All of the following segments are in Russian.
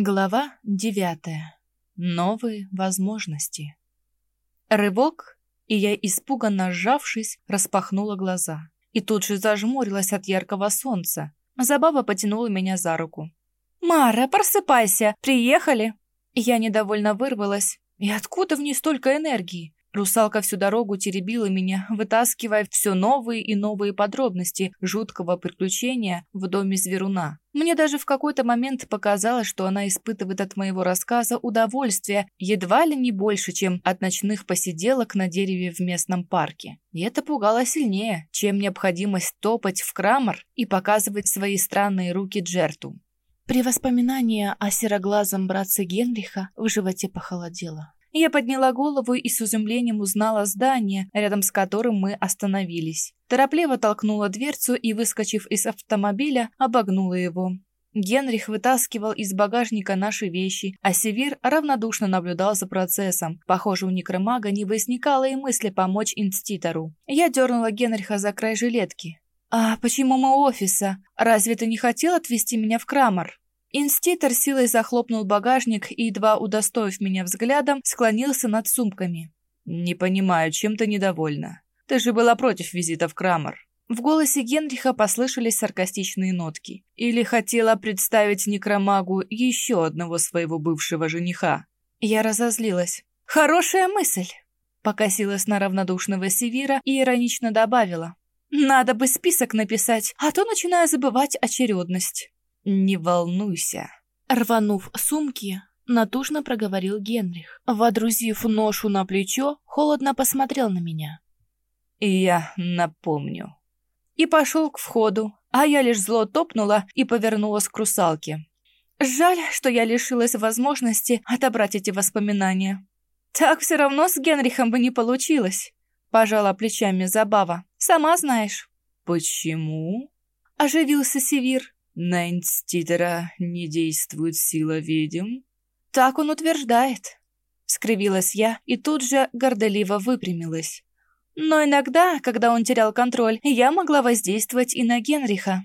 Глава девятая. Новые возможности. Рывок, и я, испуганно сжавшись, распахнула глаза. И тут же зажмурилась от яркого солнца. Забава потянула меня за руку. «Мара, просыпайся! Приехали!» Я недовольно вырвалась. И откуда в ней столько энергии? Русалка всю дорогу теребила меня, вытаскивая все новые и новые подробности жуткого приключения в доме зверуна. Мне даже в какой-то момент показалось, что она испытывает от моего рассказа удовольствие едва ли не больше, чем от ночных посиделок на дереве в местном парке. И это пугало сильнее, чем необходимость топать в крамор и показывать свои странные руки Джерту. При воспоминании о сероглазом братце Генриха в животе похолодело. Я подняла голову и с изумлением узнала здание, рядом с которым мы остановились. Торопливо толкнула дверцу и, выскочив из автомобиля, обогнула его. Генрих вытаскивал из багажника наши вещи, а Севир равнодушно наблюдал за процессом. Похоже, у некромага не возникало и мысли помочь инститору. Я дернула Генриха за край жилетки. «А почему мы офиса? Разве ты не хотел отвезти меня в Крамор?» Инститор силой захлопнул багажник и, едва удостоив меня взглядом, склонился над сумками. «Не понимаю, чем ты недовольна? Ты же была против визита в Крамер». В голосе Генриха послышались саркастичные нотки. Или хотела представить некромагу еще одного своего бывшего жениха. Я разозлилась. «Хорошая мысль!» Покосилась на равнодушного Севира и иронично добавила. «Надо бы список написать, а то начинаю забывать очередность». «Не волнуйся». Рванув сумки, натужно проговорил Генрих. Водрузив ношу на плечо, холодно посмотрел на меня. «Я напомню». И пошел к входу, а я лишь зло топнула и повернулась к русалке. Жаль, что я лишилась возможности отобрать эти воспоминания. Так все равно с Генрихом бы не получилось. Пожала плечами Забава. Сама знаешь. Почему? Оживился Севир. На инститора не действует сила ведьм? Так он утверждает. Скривилась я и тут же горделиво выпрямилась. Но иногда, когда он терял контроль, я могла воздействовать и на Генриха.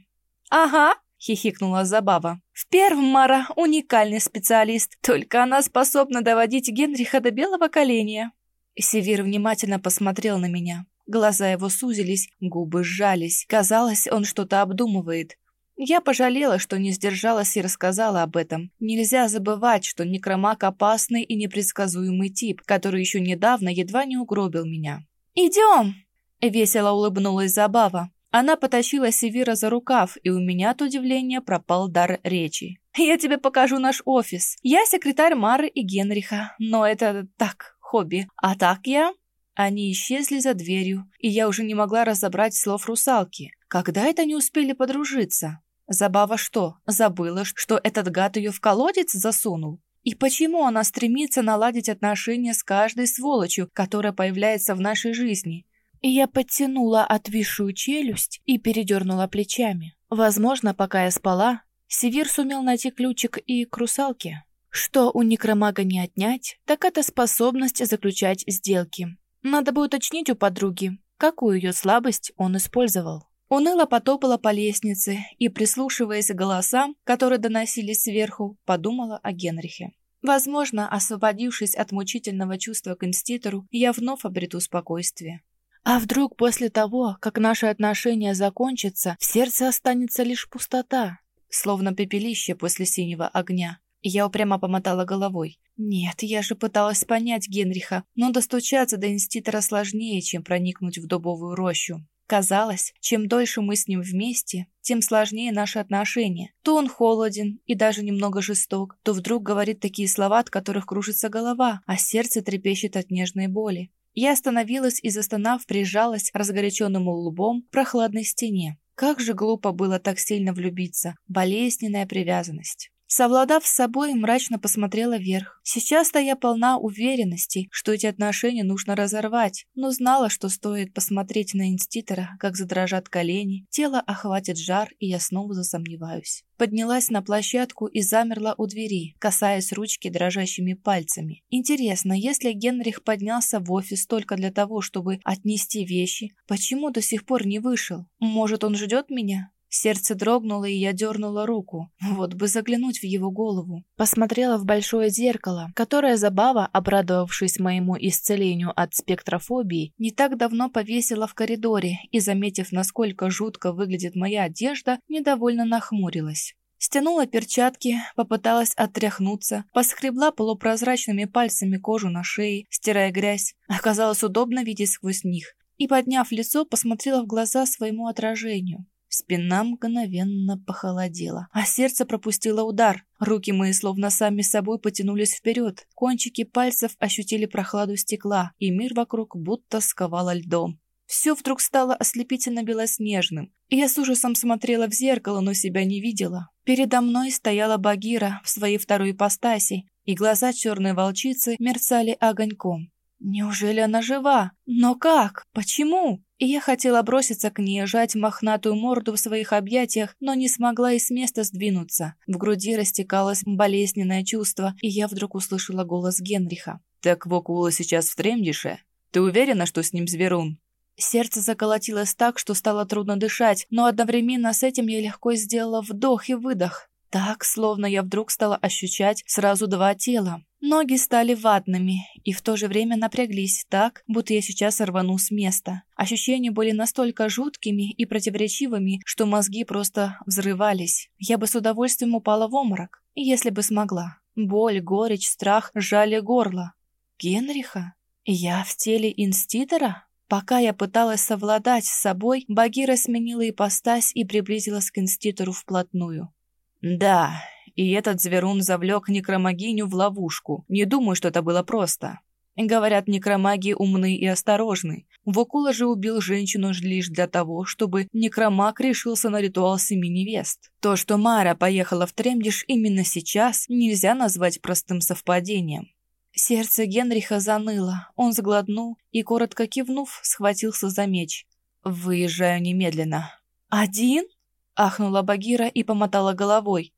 «Ага», — хихикнула Забава. «В первом Мара уникальный специалист, только она способна доводить Генриха до белого коленя». Севир внимательно посмотрел на меня. Глаза его сузились, губы сжались. Казалось, он что-то обдумывает. Я пожалела, что не сдержалась и рассказала об этом. Нельзя забывать, что некромаг опасный и непредсказуемый тип, который еще недавно едва не угробил меня. «Идем!» — весело улыбнулась Забава. Она потащила Севира за рукав, и у меня от удивления пропал дар речи. «Я тебе покажу наш офис. Я секретарь Мары и Генриха, но это так, хобби. А так я...» Они исчезли за дверью, и я уже не могла разобрать слов русалки. Когда это они успели подружиться? Забава что, забыла, что этот гад ее в колодец засунул? И почему она стремится наладить отношения с каждой сволочью, которая появляется в нашей жизни? И я подтянула отвисшую челюсть и передернула плечами. Возможно, пока я спала, Севир сумел найти ключик и к русалке. Что у некромага не отнять, так это способность заключать сделки. Надо бы уточнить у подруги, какую ее слабость он использовал. Уныло потопала по лестнице и, прислушиваясь к голосам, которые доносились сверху, подумала о Генрихе. Возможно, освободившись от мучительного чувства к инститору, я вновь обрету спокойствие. А вдруг после того, как наши отношения закончатся, в сердце останется лишь пустота, словно пепелище после синего огня? Я упрямо помотала головой. Нет, я же пыталась понять Генриха, но достучаться до инститора сложнее, чем проникнуть в дубовую рощу. Казалось, чем дольше мы с ним вместе, тем сложнее наши отношения. То он холоден и даже немного жесток, то вдруг говорит такие слова, от которых кружится голова, а сердце трепещет от нежной боли. Я остановилась и, застонав, прижалась разгоряченным лбом к прохладной стене. Как же глупо было так сильно влюбиться. Болезненная привязанность. Совладав с собой, мрачно посмотрела вверх. Сейчас-то я полна уверенности, что эти отношения нужно разорвать, но знала, что стоит посмотреть на инститора, как задрожат колени, тело охватит жар, и я снова засомневаюсь. Поднялась на площадку и замерла у двери, касаясь ручки дрожащими пальцами. Интересно, если Генрих поднялся в офис только для того, чтобы отнести вещи, почему до сих пор не вышел? Может, он ждет меня? Сердце дрогнуло, и я дернула руку. Вот бы заглянуть в его голову. Посмотрела в большое зеркало, которое Забава, обрадовавшись моему исцелению от спектрофобии, не так давно повесила в коридоре и, заметив, насколько жутко выглядит моя одежда, недовольно нахмурилась. Стянула перчатки, попыталась отряхнуться, поскребла полупрозрачными пальцами кожу на шее, стирая грязь. Оказалось удобно видеть сквозь них. И, подняв лицо, посмотрела в глаза своему отражению. Спина мгновенно похолодела, а сердце пропустило удар. Руки мои словно сами собой потянулись вперед. Кончики пальцев ощутили прохладу стекла, и мир вокруг будто сковало льдом. Все вдруг стало ослепительно белоснежным. Я с ужасом смотрела в зеркало, но себя не видела. Передо мной стояла Багира в своей второй ипостаси, и глаза черной волчицы мерцали огоньком. Неужели она жива? Но как? Почему? И я хотела броситься к ней, жать мохнатую морду в своих объятиях, но не смогла и с места сдвинуться. В груди растекалось болезненное чувство, и я вдруг услышала голос Генриха. «Так Вокула сейчас в Тремдише? Ты уверена, что с ним зверун?» Сердце заколотилось так, что стало трудно дышать, но одновременно с этим я легко сделала вдох и выдох. Так, словно я вдруг стала ощущать сразу два тела. Ноги стали ватными и в то же время напряглись так, будто я сейчас рвану с места. Ощущения были настолько жуткими и противоречивыми, что мозги просто взрывались. Я бы с удовольствием упала в обморок, если бы смогла. Боль, горечь, страх сжали горло. Генриха? Я в теле инститора? Пока я пыталась совладать с собой, Багира сменила ипостась и приблизилась к инститору вплотную. «Да, и этот зверун завлек некромагиню в ловушку. Не думаю, что это было просто. Говорят, некромаги умны и осторожны. Вокула же убил женщину лишь для того, чтобы некромаг решился на ритуал семи невест. То, что Мара поехала в Тремдиш именно сейчас, нельзя назвать простым совпадением. Сердце Генриха заныло. Он сглотнул и, коротко кивнув, схватился за меч. «Выезжаю немедленно». «Один?» — ахнула Багира и помотала головой.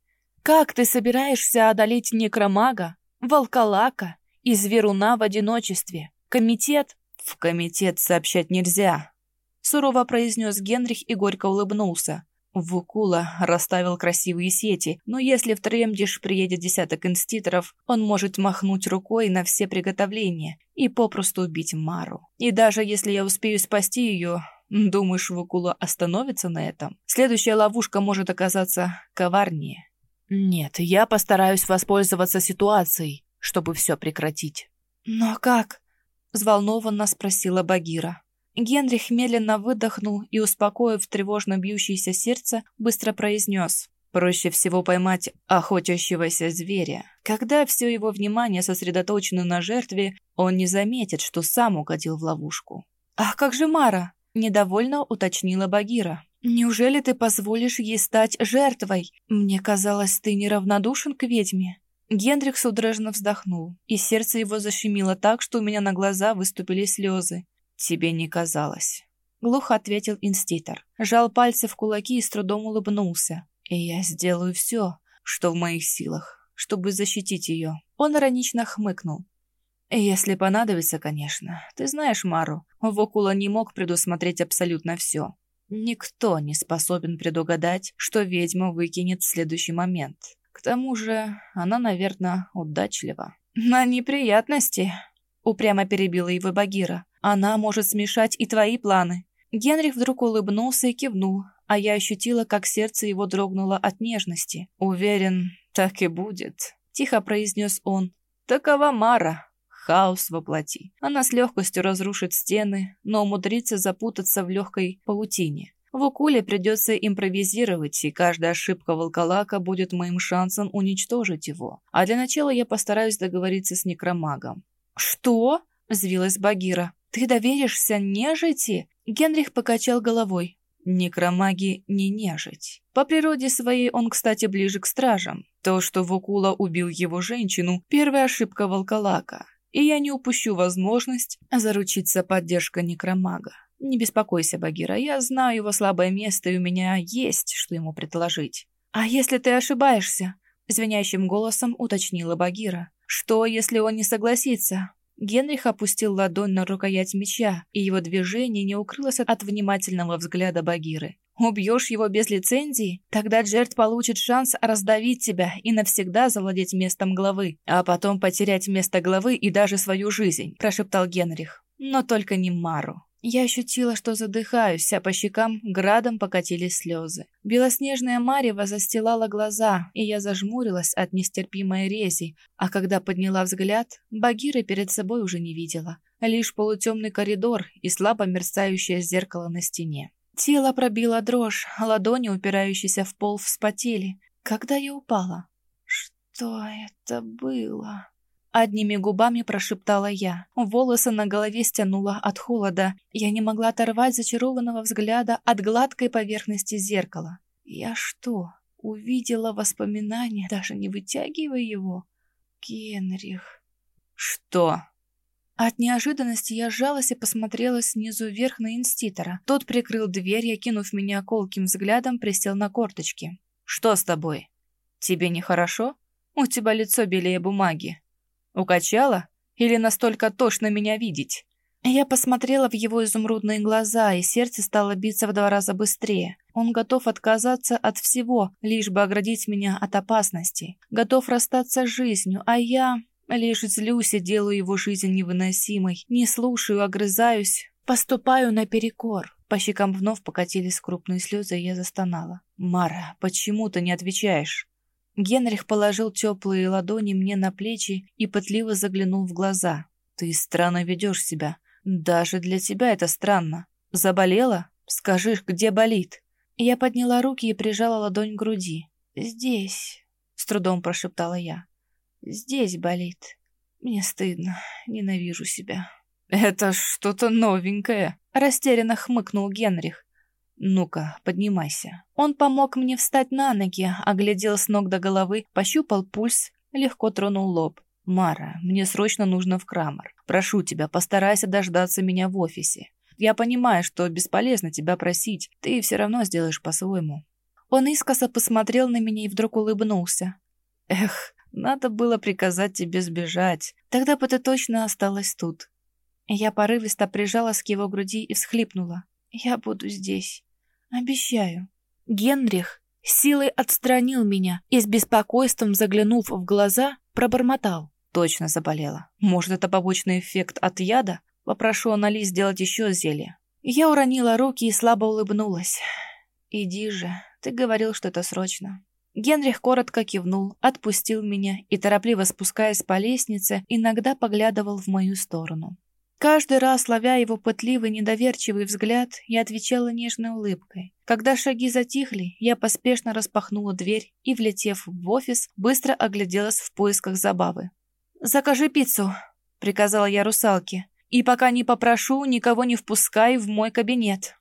«Как ты собираешься одолеть некромага, волколака и зверуна в одиночестве? Комитет?» «В комитет сообщать нельзя», — сурово произнес Генрих и горько улыбнулся. Вукула расставил красивые сети, но если в Тремдиш приедет десяток инститоров, он может махнуть рукой на все приготовления и попросту убить Мару. И даже если я успею спасти ее, думаешь, Вукула остановится на этом? Следующая ловушка может оказаться коварнее. Нет, я постараюсь воспользоваться ситуацией, чтобы все прекратить. «Но как?» – взволнованно спросила Багира. Генрих медленно выдохнул и, успокоив тревожно бьющееся сердце, быстро произнес. Проще всего поймать охотящегося зверя. Когда все его внимание сосредоточено на жертве, он не заметит, что сам угодил в ловушку. «Ах, как же Мара!» – недовольно уточнила Багира. «Неужели ты позволишь ей стать жертвой? Мне казалось, ты неравнодушен к ведьме». Генрих судорожно вздохнул, и сердце его защемило так, что у меня на глаза выступили слезы. «Тебе не казалось», — глухо ответил инститор. Жал пальцы в кулаки и с трудом улыбнулся. «И я сделаю все, что в моих силах, чтобы защитить ее». Он иронично хмыкнул. «Если понадобится, конечно. Ты знаешь Мару, Вокула не мог предусмотреть абсолютно все. Никто не способен предугадать, что ведьма выкинет в следующий момент. К тому же она, наверное, удачлива». «На неприятности», — упрямо перебила его Багира. Она может смешать и твои планы». Генрих вдруг улыбнулся и кивнул, а я ощутила, как сердце его дрогнуло от нежности. «Уверен, так и будет», — тихо произнес он. «Такова Мара, хаос воплоти. Она с легкостью разрушит стены, но умудрится запутаться в легкой паутине. В Укуле придется импровизировать, и каждая ошибка волколака будет моим шансом уничтожить его. А для начала я постараюсь договориться с некромагом». «Что?» — взвилась Багира. «Ты доверишься нежити?» Генрих покачал головой. Некромаги не нежить. По природе своей он, кстати, ближе к стражам. То, что Вукула убил его женщину, первая ошибка волколака. И я не упущу возможность заручиться поддержкой некромага. Не беспокойся, Багира, я знаю его слабое место, и у меня есть, что ему предложить. А если ты ошибаешься? Звенящим голосом уточнила Багира. Что, если он не согласится? Генрих опустил ладонь на рукоять меча, и его движение не укрылось от внимательного взгляда Багиры. Убьешь его без лицензии? Тогда Джерт получит шанс раздавить тебя и навсегда завладеть местом главы, а потом потерять место главы и даже свою жизнь», – прошептал Генрих. «Но только не Мару». Я ощутила, что задыхаюсь, а по щекам градом покатились слезы. Белоснежная марево застилала глаза, и я зажмурилась от нестерпимой рези, а когда подняла взгляд, Багиры перед собой уже не видела. Лишь полутемный коридор и слабо мерцающее зеркало на стене. Тело пробило дрожь, ладони, упирающиеся в пол, вспотели. Когда я упала? Что это было? Одними губами прошептала я. Волосы на голове стянуло от холода. Я не могла оторвать зачарованного взгляда от гладкой поверхности зеркала. Я что, увидела воспоминание, даже не вытягивая его? Генрих. Что? От неожиданности я сжалась и посмотрела снизу вверх на инститора. Тот прикрыл дверь и, меня колким взглядом, присел на корточки. «Что с тобой? Тебе нехорошо? У тебя лицо белее бумаги. Укачала? Или настолько тошно меня видеть? Я посмотрела в его изумрудные глаза, и сердце стало биться в два раза быстрее. Он готов отказаться от всего, лишь бы оградить меня от опасности. Готов расстаться с жизнью, а я лишь злюсь и делаю его жизнь невыносимой. Не слушаю, огрызаюсь, поступаю наперекор. По щекам вновь покатились крупные слезы, и я застонала. «Мара, почему ты не отвечаешь?» Генрих положил теплые ладони мне на плечи и пытливо заглянул в глаза. «Ты странно ведешь себя. Даже для тебя это странно. Заболела? Скажи, где болит?» Я подняла руки и прижала ладонь к груди. «Здесь», — с трудом прошептала я. «Здесь болит. Мне стыдно. Ненавижу себя». «Это что-то новенькое», — растерянно хмыкнул Генрих. «Ну-ка, поднимайся». Он помог мне встать на ноги, оглядел с ног до головы, пощупал пульс, легко тронул лоб. «Мара, мне срочно нужно в Крамер. Прошу тебя, постарайся дождаться меня в офисе. Я понимаю, что бесполезно тебя просить, ты все равно сделаешь по-своему». Он искоса посмотрел на меня и вдруг улыбнулся. «Эх, надо было приказать тебе сбежать. Тогда бы ты точно осталась тут». Я порывисто прижалась к его груди и всхлипнула. «Я буду здесь. Обещаю. Генрих силой отстранил меня и с беспокойством заглянув в глаза, пробормотал. Точно заболела. Может, это побочный эффект от яда? Попрошу Анали сделать еще зелье. Я уронила руки и слабо улыбнулась. «Иди же, ты говорил, что это срочно». Генрих коротко кивнул, отпустил меня и, торопливо спускаясь по лестнице, иногда поглядывал в мою сторону. Каждый раз, ловя его пытливый, недоверчивый взгляд, я отвечала нежной улыбкой. Когда шаги затихли, я поспешно распахнула дверь и, влетев в офис, быстро огляделась в поисках забавы. «Закажи пиццу», — приказала я русалке. «И пока не попрошу, никого не впускай в мой кабинет».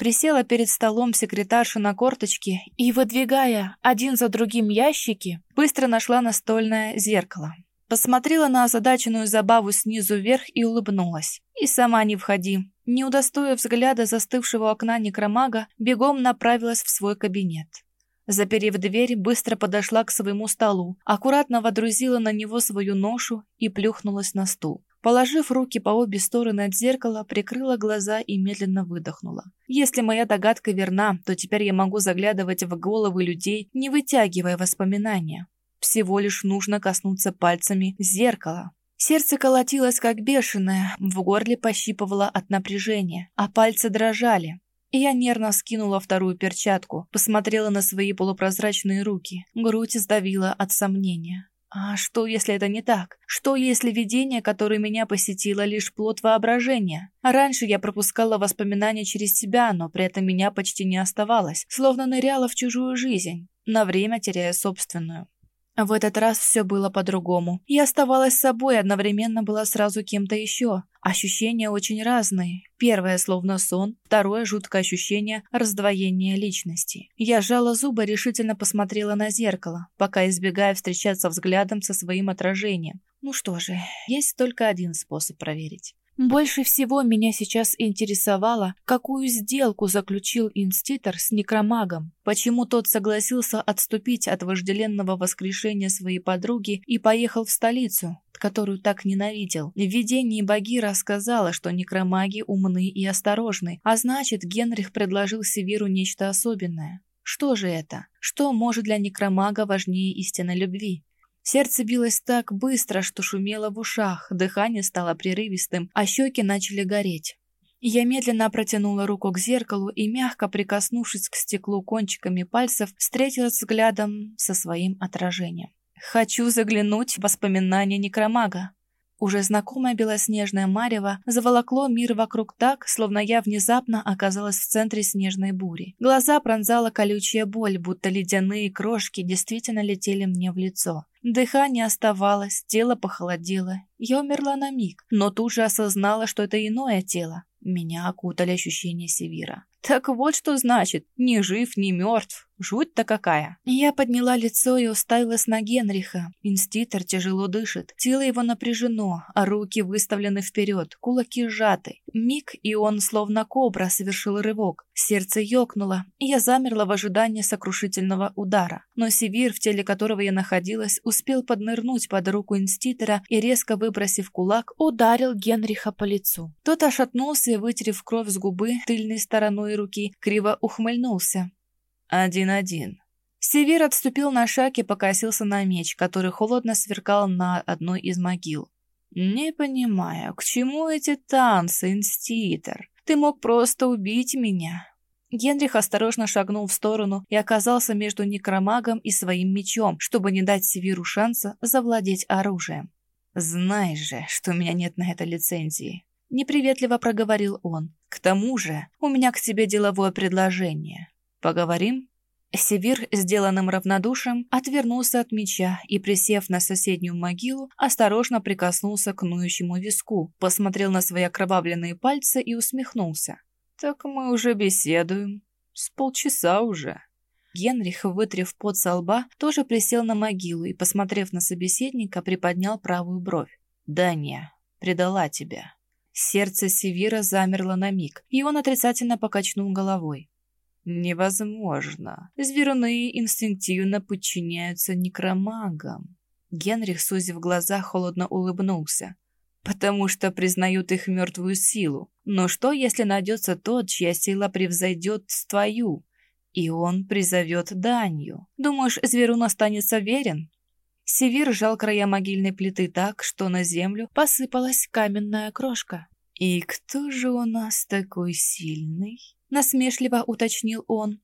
Присела перед столом секретарша на корточке и, выдвигая один за другим ящики, быстро нашла настольное зеркало. Посмотрела на озадаченную забаву снизу вверх и улыбнулась. И сама не входи. Не удостоив взгляда застывшего окна некромага, бегом направилась в свой кабинет. Заперев дверь, быстро подошла к своему столу, аккуратно водрузила на него свою ношу и плюхнулась на стул. Положив руки по обе стороны от зеркала, прикрыла глаза и медленно выдохнула. Если моя догадка верна, то теперь я могу заглядывать в головы людей, не вытягивая воспоминания. Всего лишь нужно коснуться пальцами зеркала. Сердце колотилось как бешеное, в горле пощипывало от напряжения, а пальцы дрожали. И я нервно скинула вторую перчатку, посмотрела на свои полупрозрачные руки. Грудь сдавила от сомнения. А что, если это не так? Что, если видение, которое меня посетило, лишь плод воображения? Раньше я пропускала воспоминания через себя, но при этом меня почти не оставалось, словно ныряла в чужую жизнь, на время теряя собственную. В этот раз все было по-другому. Я оставалась собой, одновременно была сразу кем-то еще. Ощущения очень разные. Первое словно сон, второе жуткое ощущение раздвоения личности. Я сжала зубы, решительно посмотрела на зеркало, пока избегая встречаться взглядом со своим отражением. Ну что же, есть только один способ проверить. Больше всего меня сейчас интересовало, какую сделку заключил инститор с некромагом, почему тот согласился отступить от вожделенного воскрешения своей подруги и поехал в столицу, которую так ненавидел. В видении Багира сказала, что некромаги умны и осторожны, а значит, Генрих предложил Севиру нечто особенное. Что же это? Что может для некромага важнее истинной любви? Сердце билось так быстро, что шумело в ушах, дыхание стало прерывистым, а щеки начали гореть. Я медленно протянула руку к зеркалу и, мягко прикоснувшись к стеклу кончиками пальцев, встретилась взглядом со своим отражением. «Хочу заглянуть в воспоминания некромага». Уже знакомое белоснежное марево заволокло мир вокруг так, словно я внезапно оказалась в центре снежной бури. Глаза пронзала колючая боль, будто ледяные крошки действительно летели мне в лицо. Дыхание оставалось, тело похолодело. Я умерла на миг, но тут же осознала, что это иное тело. Меня окутали ощущения Севира. Так вот что значит, ни жив, ни мертв. Жуть-то какая. Я подняла лицо и уставилась на Генриха. Инститор тяжело дышит. Тело его напряжено, а руки выставлены вперед, кулаки сжаты. Миг, и он, словно кобра, совершил рывок. Сердце ёкнуло, и я замерла в ожидании сокрушительного удара. Но Севир, в теле которого я находилась, успел поднырнуть под руку инститора и, резко выбросив кулак, ударил Генриха по лицу. Тот ошатнулся и, вытерев кровь с губы тыльной стороной руки, криво ухмыльнулся. Один-один. Север отступил на шаг и покосился на меч, который холодно сверкал на одной из могил. «Не понимаю, к чему эти танцы, инститор? Ты мог просто убить меня». Генрих осторожно шагнул в сторону и оказался между некромагом и своим мечом, чтобы не дать Севиру шанса завладеть оружием. «Знаешь же, что у меня нет на это лицензии», — неприветливо проговорил он. «К тому же у меня к тебе деловое предложение. Поговорим?» Севир, сделанным равнодушием, отвернулся от меча и, присев на соседнюю могилу, осторожно прикоснулся к нующему виску, посмотрел на свои окровавленные пальцы и усмехнулся. «Так мы уже беседуем. С полчаса уже». Генрих, вытрев пот со лба, тоже присел на могилу и, посмотрев на собеседника, приподнял правую бровь. «Дания предала тебя». Сердце Севира замерло на миг, и он отрицательно покачнул головой. Невозможно. Зверуны инстинктивно подчиняются некромагам. Генрих, сузив глаза, холодно улыбнулся. Потому что признают их мертвую силу. Но что, если найдется тот, чья сила превзойдет твою? И он призовет Данью. Думаешь, зверун останется верен? Севир сжал края могильной плиты так, что на землю посыпалась каменная крошка. «И кто же у нас такой сильный?» Насмешливо уточнил он.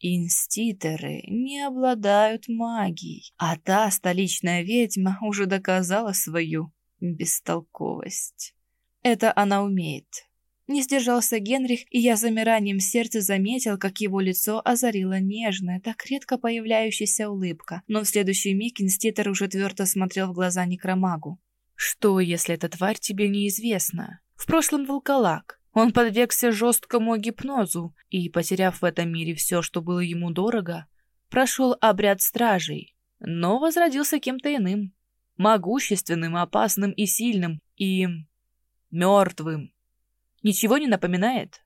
Инститоры не обладают магией, а та столичная ведьма уже доказала свою бестолковость. Это она умеет. Не сдержался Генрих, и я замиранием сердца заметил, как его лицо озарила нежная, так редко появляющаяся улыбка. Но в следующий миг инститор уже твердо смотрел в глаза некромагу. «Что, если эта тварь тебе неизвестна? В прошлом волколак, он подвергся жесткому гипнозу и, потеряв в этом мире все, что было ему дорого, прошел обряд стражей, но возродился кем-то иным, могущественным, опасным и сильным, и... мертвым. Ничего не напоминает?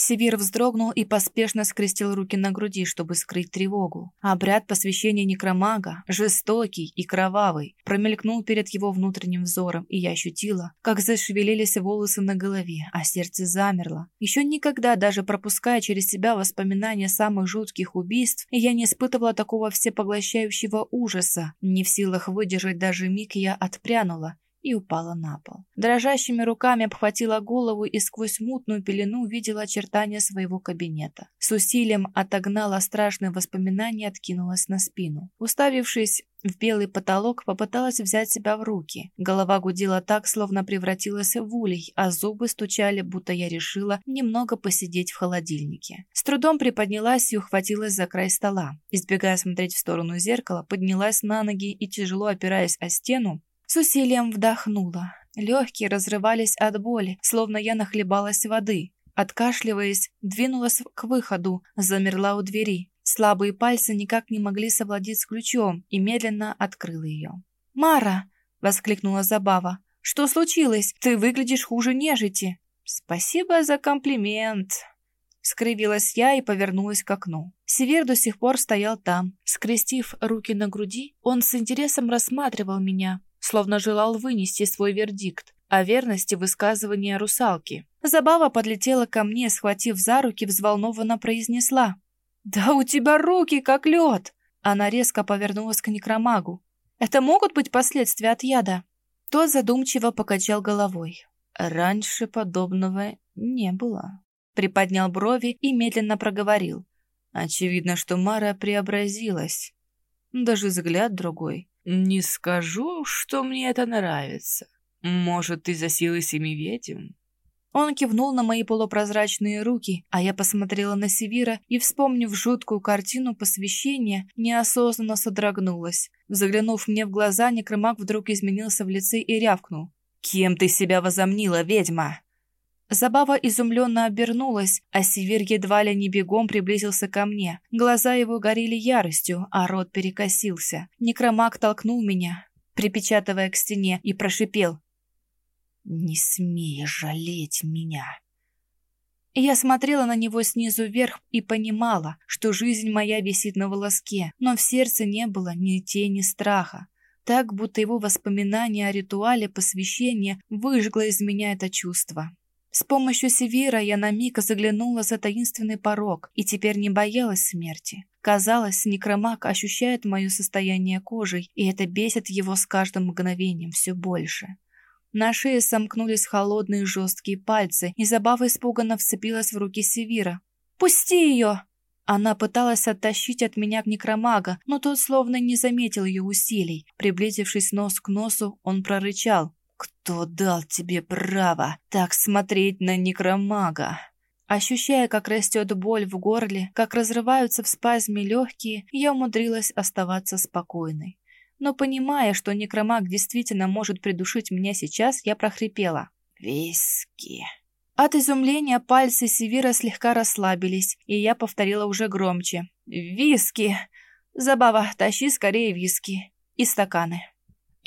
Севир вздрогнул и поспешно скрестил руки на груди, чтобы скрыть тревогу. Обряд посвящения некромага, жестокий и кровавый, промелькнул перед его внутренним взором, и я ощутила, как зашевелились волосы на голове, а сердце замерло. Еще никогда, даже пропуская через себя воспоминания самых жутких убийств, я не испытывала такого всепоглощающего ужаса. Не в силах выдержать даже миг, я отпрянула и упала на пол. Дрожащими руками обхватила голову и сквозь мутную пелену увидела очертания своего кабинета. С усилием отогнала страшные воспоминания и откинулась на спину. Уставившись в белый потолок, попыталась взять себя в руки. Голова гудела так, словно превратилась в улей, а зубы стучали, будто я решила немного посидеть в холодильнике. С трудом приподнялась и ухватилась за край стола. Избегая смотреть в сторону зеркала, поднялась на ноги и, тяжело опираясь о стену, с усилием вдохнула. Легкие разрывались от боли, словно я нахлебалась воды. Откашливаясь, двинулась к выходу, замерла у двери. Слабые пальцы никак не могли совладеть с ключом и медленно открыла ее. «Мара!» — воскликнула Забава. «Что случилось? Ты выглядишь хуже нежити!» «Спасибо за комплимент!» Скривилась я и повернулась к окну. Север до сих пор стоял там. Скрестив руки на груди, он с интересом рассматривал меня, словно желал вынести свой вердикт о верности высказывания русалки. Забава подлетела ко мне, схватив за руки, взволнованно произнесла. «Да у тебя руки как лед!» Она резко повернулась к некромагу. «Это могут быть последствия от яда?» Тот задумчиво покачал головой. «Раньше подобного не было». Приподнял брови и медленно проговорил. Очевидно, что Мара преобразилась. Даже взгляд другой. «Не скажу, что мне это нравится. Может, ты за силы семи ведьм?» Он кивнул на мои полупрозрачные руки, а я посмотрела на Севира и, вспомнив жуткую картину посвящения, неосознанно содрогнулась. Заглянув мне в глаза, некромаг вдруг изменился в лице и рявкнул. «Кем ты себя возомнила, ведьма?» Забава изумленно обернулась, а Севир едва ли не бегом приблизился ко мне. Глаза его горели яростью, а рот перекосился. Некромаг толкнул меня, припечатывая к стене, и прошипел. «Не смей жалеть меня!» Я смотрела на него снизу вверх и понимала, что жизнь моя висит на волоске, но в сердце не было ни тени страха. Так, будто его воспоминание о ритуале посвящения выжгло из меня это чувство. С помощью Севира я на миг заглянула за таинственный порог и теперь не боялась смерти. Казалось, некромаг ощущает мое состояние кожей, и это бесит его с каждым мгновением все больше. На шее сомкнулись холодные жесткие пальцы, и Забава испуганно вцепилась в руки Севира. «Пусти ее!» Она пыталась оттащить от меня некромага, но тот словно не заметил ее усилий. Приблизившись нос к носу, он прорычал. «Кто дал тебе право так смотреть на некромага?» Ощущая, как растет боль в горле, как разрываются в спазме легкие, я умудрилась оставаться спокойной. Но понимая, что некромаг действительно может придушить меня сейчас, я прохрипела. «Виски». От изумления пальцы Севира слегка расслабились, и я повторила уже громче. «Виски! Забава, тащи скорее виски. И стаканы».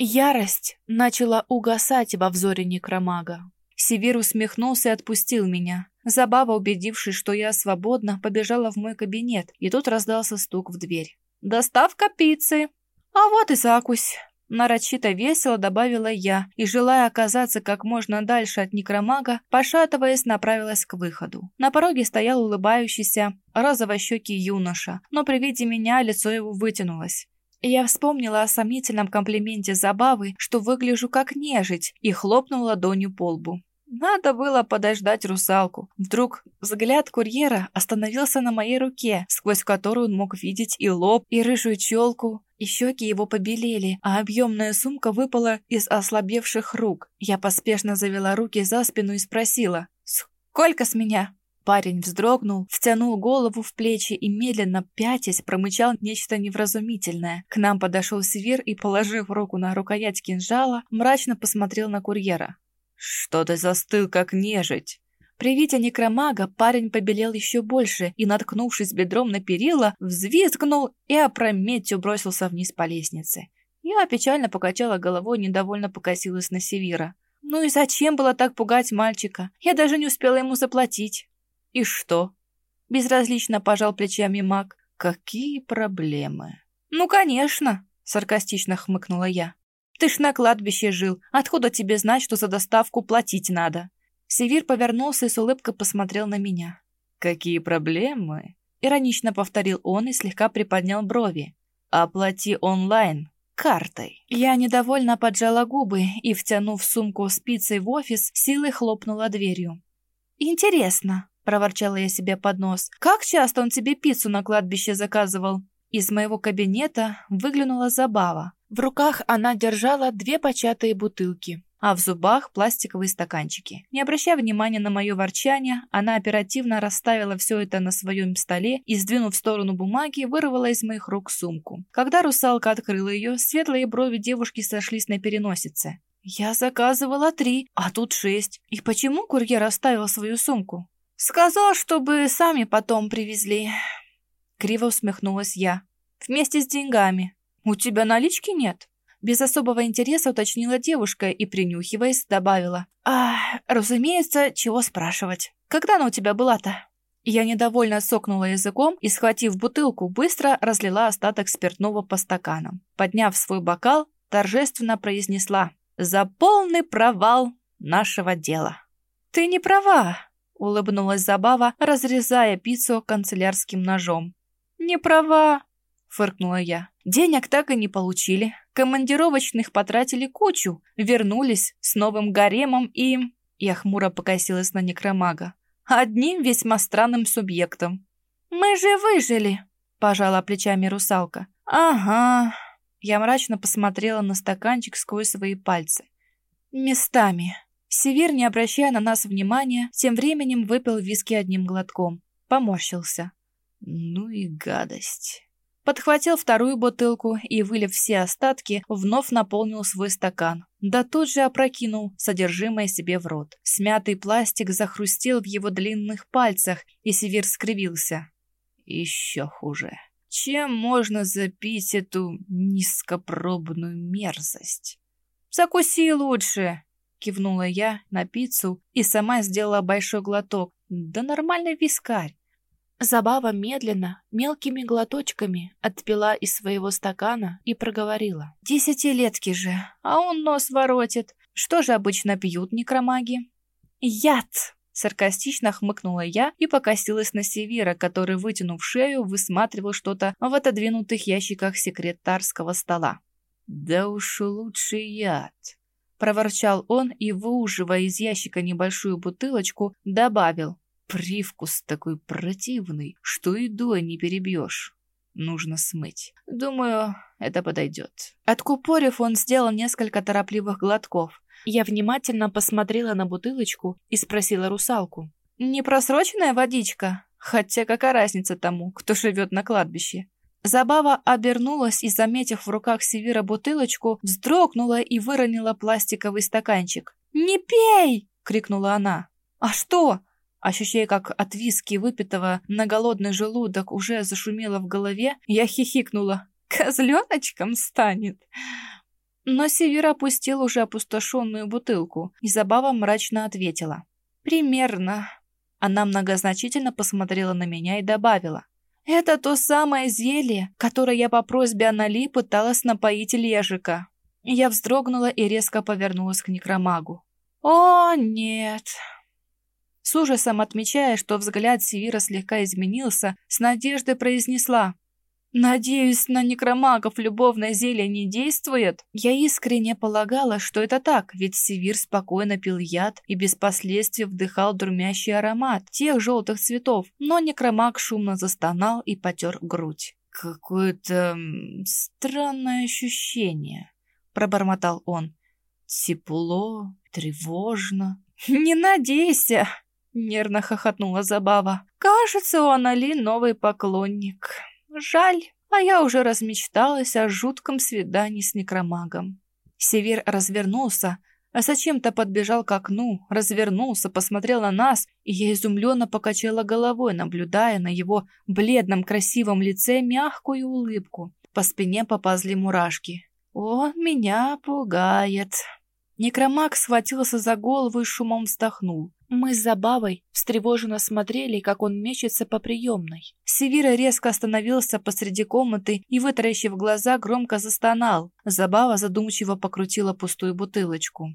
Ярость начала угасать во взоре некромага. Севир усмехнулся и отпустил меня. Забава, убедившись, что я свободна, побежала в мой кабинет, и тут раздался стук в дверь. «Доставка пиццы!» «А вот и закусь!» Нарочито весело добавила я, и, желая оказаться как можно дальше от некромага, пошатываясь, направилась к выходу. На пороге стоял улыбающийся, розово-щекий юноша, но при виде меня лицо его вытянулось. Я вспомнила о сомнительном комплименте Забавы, что выгляжу как нежить, и хлопнула ладонью по лбу. Надо было подождать русалку. Вдруг взгляд курьера остановился на моей руке, сквозь которую он мог видеть и лоб, и рыжую челку, и щеки его побелели, а объемная сумка выпала из ослабевших рук. Я поспешно завела руки за спину и спросила «Сколько с меня?» Парень вздрогнул, втянул голову в плечи и медленно, пятясь, промычал нечто невразумительное. К нам подошел Севир и, положив руку на рукоять кинжала, мрачно посмотрел на курьера. «Что ты застыл, как нежить?» При виде некромага парень побелел еще больше и, наткнувшись бедром на перила, взвизгнул и опрометью бросился вниз по лестнице. Я печально покачала головой и недовольно покосилась на Севира. Ну и зачем было так пугать мальчика? Я даже не успела ему заплатить. «И что?» Безразлично пожал плечами маг. «Какие проблемы?» «Ну, конечно!» Саркастично хмыкнула я. «Ты ж на кладбище жил. Откуда тебе знать, что за доставку платить надо?» Севир повернулся и с улыбкой посмотрел на меня. «Какие проблемы?» Иронично повторил он и слегка приподнял брови. «Оплати онлайн, картой». Я недовольно поджала губы и, втянув сумку спицей в офис, силой хлопнула дверью. «Интересно», — проворчала я себе под нос. «Как часто он тебе пиццу на кладбище заказывал?» Из моего кабинета выглянула забава. В руках она держала две початые бутылки, а в зубах пластиковые стаканчики. Не обращая внимания на мое ворчание, она оперативно расставила все это на своем столе и, сдвинув в сторону бумаги, вырвала из моих рук сумку. Когда русалка открыла ее, светлые брови девушки сошлись на переносице. «Я заказывала три, а тут шесть. И почему курьер оставил свою сумку?» «Сказал, чтобы сами потом привезли». Криво усмехнулась я. «Вместе с деньгами. У тебя налички нет?» Без особого интереса уточнила девушка и, принюхиваясь, добавила. «А, разумеется, чего спрашивать. Когда она у тебя была-то?» Я недовольно сокнула языком и, схватив бутылку, быстро разлила остаток спиртного по стаканам. Подняв свой бокал, торжественно произнесла «За полный провал нашего дела». «Ты не права», — улыбнулась Забава, разрезая пиццу канцелярским ножом. «Не права», — фыркнула я. «Денег так и не получили. Командировочных потратили кучу, вернулись с новым гаремом и...» Я хмуро покосилась на некромага. «Одним весьма странным субъектом». «Мы же выжили», — пожала плечами русалка. «Ага». Я мрачно посмотрела на стаканчик сквозь свои пальцы. «Местами». Север, не обращая на нас внимания, тем временем выпил виски одним глотком. Поморщился. Ну и гадость. Подхватил вторую бутылку и, вылив все остатки, вновь наполнил свой стакан. Да тут же опрокинул содержимое себе в рот. Смятый пластик захрустел в его длинных пальцах, и Север скривился. Еще хуже. Чем можно запить эту низкопробную мерзость? «Закуси лучше!» Кивнула я на пиццу и сама сделала большой глоток. Да нормальный вискарь. Забава медленно, мелкими глоточками отпила из своего стакана и проговорила. «Десятилетки же, а он нос воротит. Что же обычно пьют некромаги?» «Яд!» Саркастично хмыкнула я и покосилась на Севера, который, вытянув шею, высматривал что-то в отодвинутых ящиках секретарского стола. «Да уж лучше яд!» Проворчал он и, выуживая из ящика небольшую бутылочку, добавил. Привкус такой противный, что едой не перебьешь. Нужно смыть. Думаю, это подойдет. Откупорив, он сделал несколько торопливых глотков. Я внимательно посмотрела на бутылочку и спросила русалку. «Не просроченная водичка? Хотя какая разница тому, кто живет на кладбище?» Забава обернулась и, заметив в руках Севира бутылочку, вздрогнула и выронила пластиковый стаканчик. «Не пей!» — крикнула она. «А что?» Ощущая, как от виски выпитого на голодный желудок уже зашумело в голове, я хихикнула. «Козленочком станет!» Но Севир опустил уже опустошенную бутылку, и Забава мрачно ответила. «Примерно». Она многозначительно посмотрела на меня и добавила. Это то самое зелье, которое я по просьбе Анали пыталась напоить Лежика. Я вздрогнула и резко повернулась к некромагу. «О, нет!» С ужасом отмечая, что взгляд Севира слегка изменился, с надеждой произнесла. Надеюсь, на некромагов любовное зелье не действует? Я искренне полагала, что это так, ведь Севир спокойно пил яд и без последствий вдыхал дурмящий аромат тех желтых цветов, но некромаг шумно застонал и потер грудь. «Какое-то странное ощущение», — пробормотал он. «Тепло, тревожно». «Не надейся!» — нервно хохотнула Забава. «Кажется, у Анали новый поклонник». Жаль, а я уже размечталась о жутком свидании с некромагом. Север развернулся, а зачем-то подбежал к окну, развернулся, посмотрел на нас, и я изумленно покачала головой, наблюдая на его бледном красивом лице мягкую улыбку. По спине поползли мурашки. «Он меня пугает». Некромаг схватился за голову и шумом вздохнул. Мы с Забавой встревоженно смотрели, как он мечется по приемной. Севира резко остановился посреди комнаты и, вытаращив глаза, громко застонал. Забава задумчиво покрутила пустую бутылочку.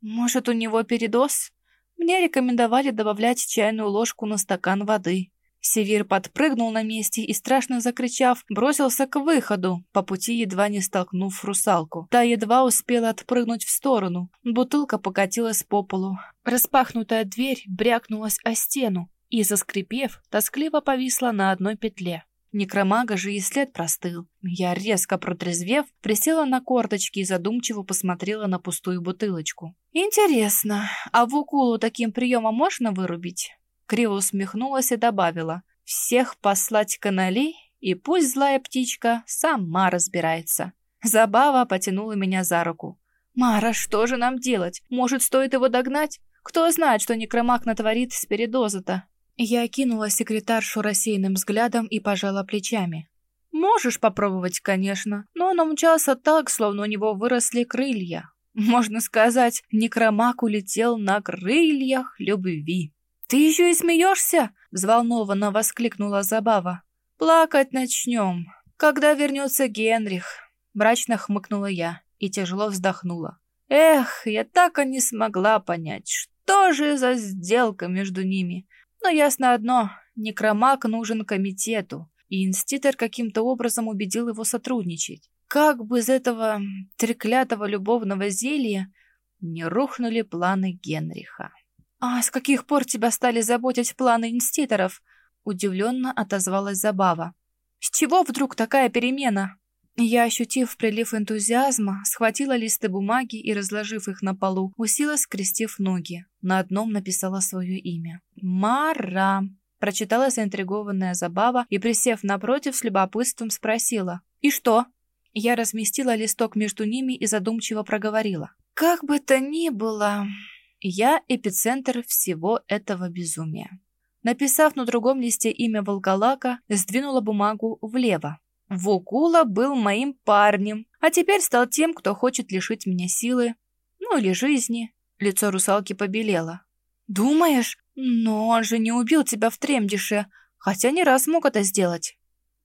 «Может, у него передоз?» Мне рекомендовали добавлять чайную ложку на стакан воды. Севир подпрыгнул на месте и, страшно закричав, бросился к выходу, по пути едва не столкнув русалку. Та едва успела отпрыгнуть в сторону. Бутылка покатилась по полу. Распахнутая дверь брякнулась о стену и, заскрипев, тоскливо повисла на одной петле. Некромага же и след простыл. Я, резко протрезвев, присела на корточки и задумчиво посмотрела на пустую бутылочку. «Интересно, а Вукулу таким приемом можно вырубить?» Криво усмехнулась и добавила. «Всех послать канали, и пусть злая птичка сама разбирается». Забава потянула меня за руку. «Мара, что же нам делать? Может, стоит его догнать? Кто знает, что некромаг натворит с передоза-то?» Я окинула секретаршу рассеянным взглядом и пожала плечами. «Можешь попробовать, конечно, но он умчался так, словно у него выросли крылья. Можно сказать, некромаг улетел на крыльях любви». «Ты еще и смеешься?» — взволнованно воскликнула Забава. «Плакать начнем, когда вернется Генрих», — мрачно хмыкнула я. и тяжело вздохнула. Эх, я так и не смогла понять, что же за сделка между ними. Но ясно одно, некромаг нужен комитету, и инститер каким-то образом убедил его сотрудничать. Как бы из этого треклятого любовного зелья не рухнули планы Генриха. «А с каких пор тебя стали заботить планы инститоров?» Удивленно отозвалась Забава. «С чего вдруг такая перемена?» Я, ощутив прилив энтузиазма, схватила листы бумаги и, разложив их на полу, уселась, скрестив ноги. На одном написала свое имя. «Мара!» Прочитала заинтригованная Забава и, присев напротив, с любопытством спросила. «И что?» Я разместила листок между ними и задумчиво проговорила. «Как бы то ни было, я эпицентр всего этого безумия». Написав на другом листе имя Волголака, сдвинула бумагу влево. Вукула был моим парнем, а теперь стал тем, кто хочет лишить меня силы, ну или жизни. Лицо русалки побелело. «Думаешь? Но он же не убил тебя в Тремдише, хотя не раз мог это сделать».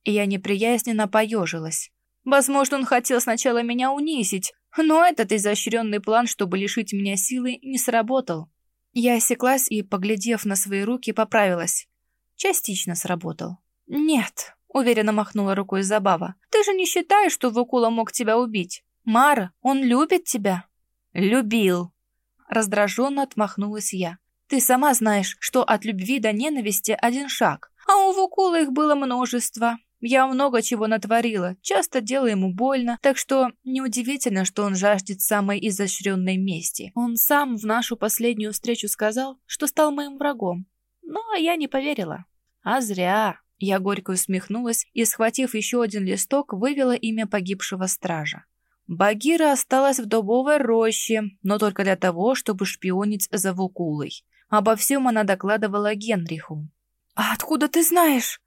Я неприязненно поежилась. Возможно, он хотел сначала меня унизить, но этот изощренный план, чтобы лишить меня силы, не сработал. Я осеклась и, поглядев на свои руки, поправилась. Частично сработал. «Нет», — уверенно махнула рукой Забава. «Ты же не считаешь, что Вакула мог тебя убить? Мара, он любит тебя?» «Любил», — раздраженно отмахнулась я. «Ты сама знаешь, что от любви до ненависти один шаг, а у Вакула их было множество. Я много чего натворила, часто делаю ему больно, так что неудивительно, что он жаждет самой изощренной мести. Он сам в нашу последнюю встречу сказал, что стал моим врагом. Но я не поверила. А зря. Я горько усмехнулась и, схватив еще один листок, вывела имя погибшего стража. Багира осталась в дубовой роще, но только для того, чтобы шпионить за Вукулой. Обо всем она докладывала Генриху. «А откуда ты знаешь?»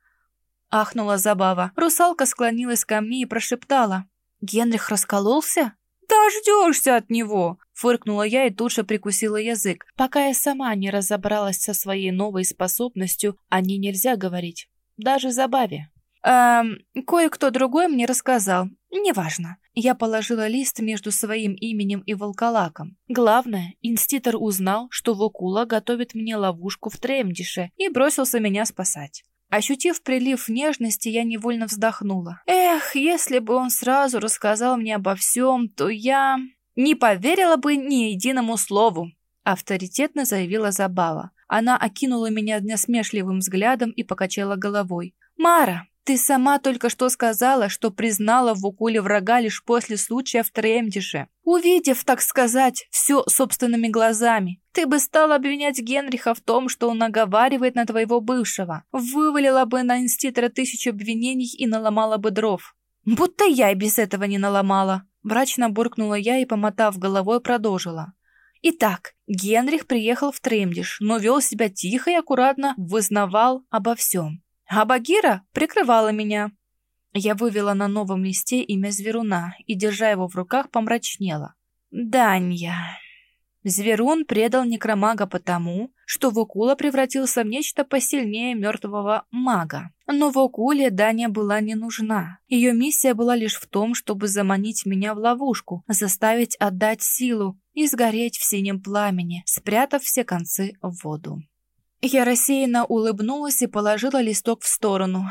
Ахнула Забава. Русалка склонилась ко мне и прошептала. «Генрих раскололся?» «Дождешься от него!» Фыркнула я и тут же прикусила язык. Пока я сама не разобралась со своей новой способностью, о ней нельзя говорить. Даже Забаве. Эм, кое-кто другой мне рассказал. Неважно. Я положила лист между своим именем и волколаком. Главное, инститор узнал, что Вокула готовит мне ловушку в Тремдише и бросился меня спасать. Ощутив прилив нежности, я невольно вздохнула. Эх, если бы он сразу рассказал мне обо всем, то я не поверила бы ни единому слову, авторитетно заявила Забава. Она окинула меня насмешливым взглядом и покачала головой. «Мара, ты сама только что сказала, что признала в Укуле врага лишь после случая в Тремдише. Увидев, так сказать, все собственными глазами, ты бы стала обвинять Генриха в том, что он наговаривает на твоего бывшего, вывалила бы на инститора тысячу обвинений и наломала бы дров. Будто я и без этого не наломала. Брачно буркнула я и, помотав головой, продолжила. Итак, Генрих приехал в Тремдиш, но вел себя тихо и аккуратно вызнавал обо всем. А Багира прикрывала меня. Я вывела на новом листе имя Зверуна и, держа его в руках, помрачнела. Данья. Зверун предал некромага потому, что Вокула превратился в нечто посильнее мертвого мага. Но Вокуле Даня была не нужна. Ее миссия была лишь в том, чтобы заманить меня в ловушку, заставить отдать силу и сгореть в синем пламени, спрятав все концы в воду. Я рассеянно улыбнулась и положила листок в сторону.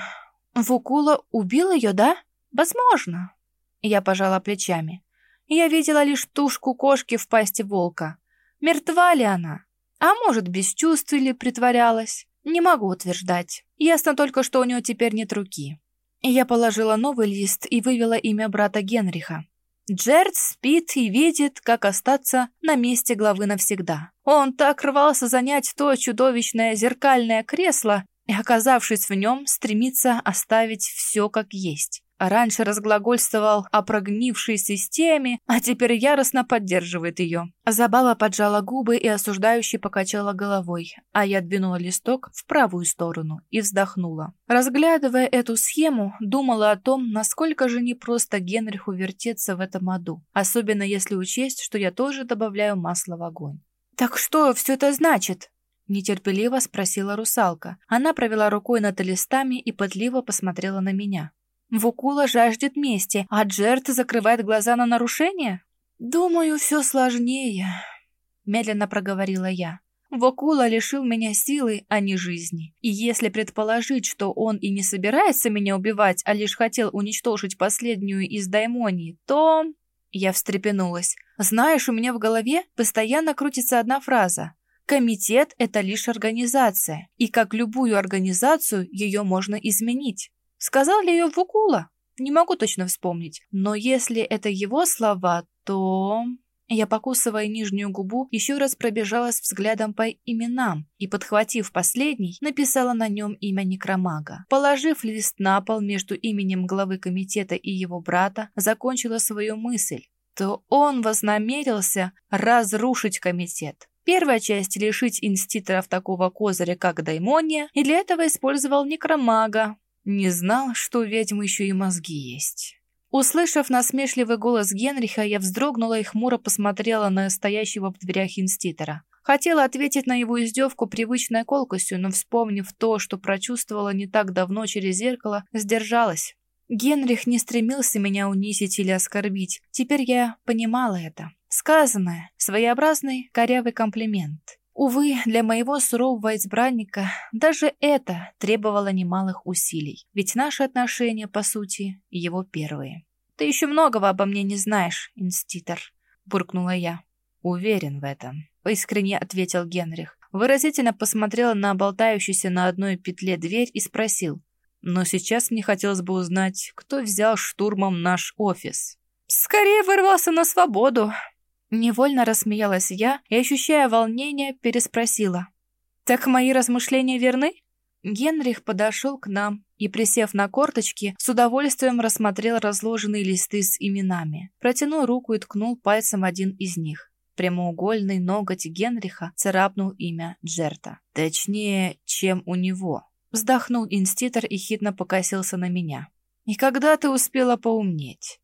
Вукула убил ее, да? Возможно. Я пожала плечами. Я видела лишь тушку кошки в пасти волка. Мертва ли она? А может, без чувств или притворялась? Не могу утверждать. Ясно только, что у нее теперь нет руки. Я положила новый лист и вывела имя брата Генриха. Джерд спит и видит, как остаться на месте главы навсегда. Он так рвался занять то чудовищное зеркальное кресло, и, оказавшись в нем, стремится оставить все как есть. Раньше разглагольствовал о прогнившей системе, а теперь яростно поддерживает ее. Забава поджала губы и осуждающе покачала головой, а я двинула листок в правую сторону и вздохнула. Разглядывая эту схему, думала о том, насколько же непросто Генриху вертеться в этом аду, особенно если учесть, что я тоже добавляю масло в огонь. «Так что все это значит?» Нетерпеливо спросила русалка. Она провела рукой над листами и пытливо посмотрела на меня. Вукула жаждет мести, а Джерт закрывает глаза на нарушение? «Думаю, все сложнее», — медленно проговорила я. Вокула лишил меня силы, а не жизни. И если предположить, что он и не собирается меня убивать, а лишь хотел уничтожить последнюю из даймоний, то... Я встрепенулась. Знаешь, у меня в голове постоянно крутится одна фраза. Комитет – это лишь организация, и как любую организацию ее можно изменить. Сказал ли ее Вукула? Не могу точно вспомнить. Но если это его слова, то... Я, покусывая нижнюю губу, еще раз пробежалась взглядом по именам и, подхватив последний, написала на нем имя некромага. Положив лист на пол между именем главы комитета и его брата, закончила свою мысль. То он вознамерился разрушить комитет. Первая часть – лишить инститоров такого козыря, как даймония, и для этого использовал некромага. Не знал, что у ведьм еще и мозги есть. Услышав насмешливый голос Генриха, я вздрогнула и хмуро посмотрела на стоящего в дверях инститора. Хотела ответить на его издевку привычной колкостью, но, вспомнив то, что прочувствовала не так давно через зеркало, сдержалась. Генрих не стремился меня унизить или оскорбить. Теперь я понимала это. Сказанное – своеобразный корявый комплимент. Увы, для моего сурового избранника даже это требовало немалых усилий, ведь наши отношения, по сути, его первые. «Ты еще многого обо мне не знаешь, инститор», — буркнула я. «Уверен в этом», — искренне ответил Генрих. Выразительно посмотрел на болтающуюся на одной петле дверь и спросил. «Но сейчас мне хотелось бы узнать, кто взял штурмом наш офис». «Скорее вырвался на свободу», Невольно рассмеялась я и, ощущая волнение, переспросила. «Так мои размышления верны?» Генрих подошел к нам и, присев на корточки, с удовольствием рассмотрел разложенные листы с именами. Протянул руку и ткнул пальцем один из них. Прямоугольный ноготь Генриха царапнул имя Джерта. Точнее, чем у него. Вздохнул инститор и хитно покосился на меня. «И когда ты успела поумнеть?»